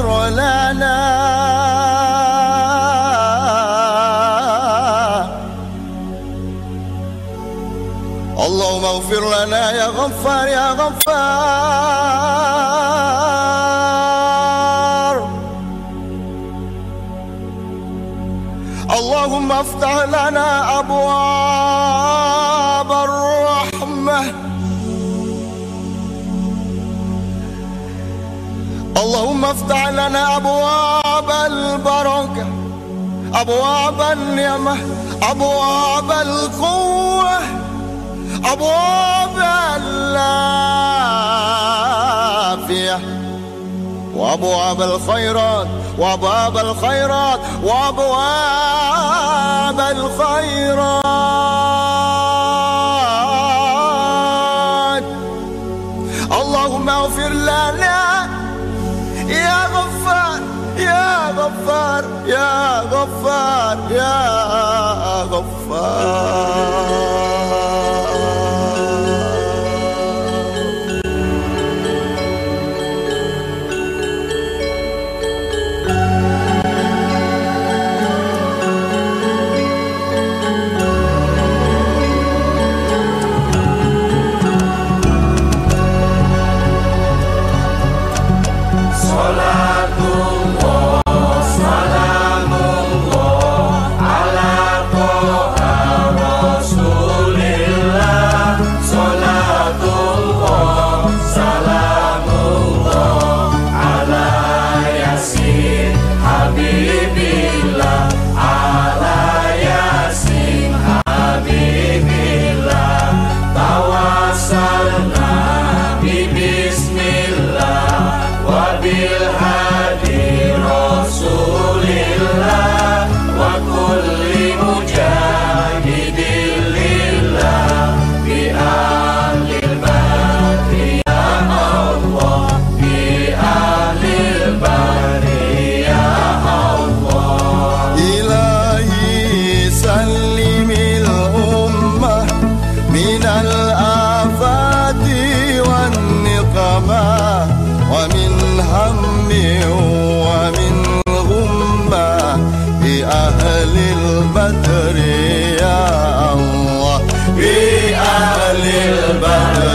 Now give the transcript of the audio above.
غير لنا. اللهم اغفر لنا يا غفار يا غفار. اللهم افتح لنا أبواب البركة أبواب النعمة أبواب القوة أبواب العافية وأبواب الخيرات وأبواب الخيرات وأبواب الخيرات. غفار about